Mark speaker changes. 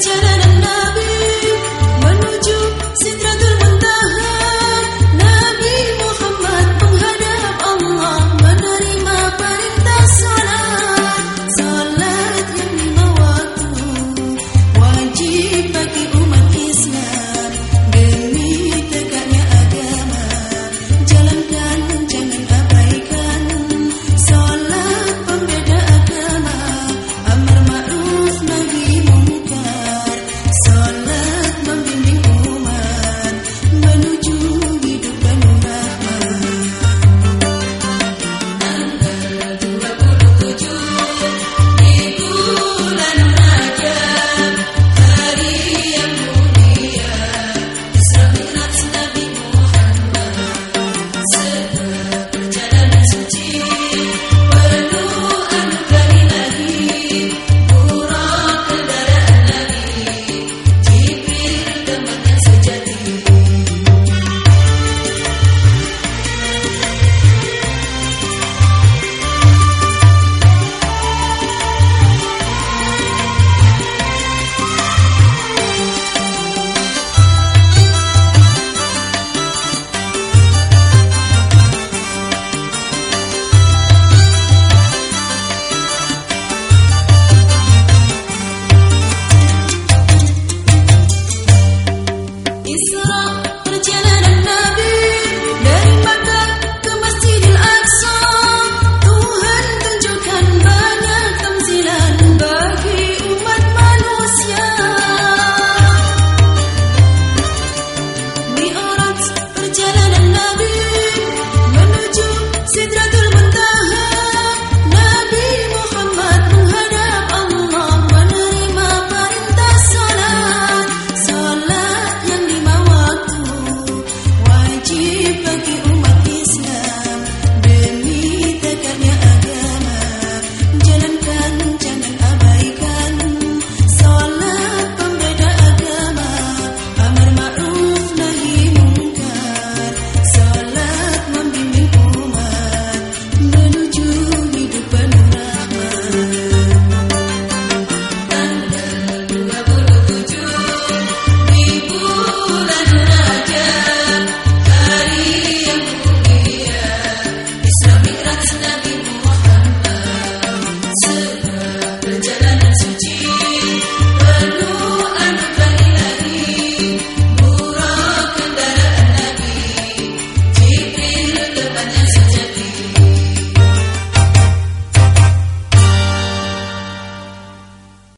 Speaker 1: to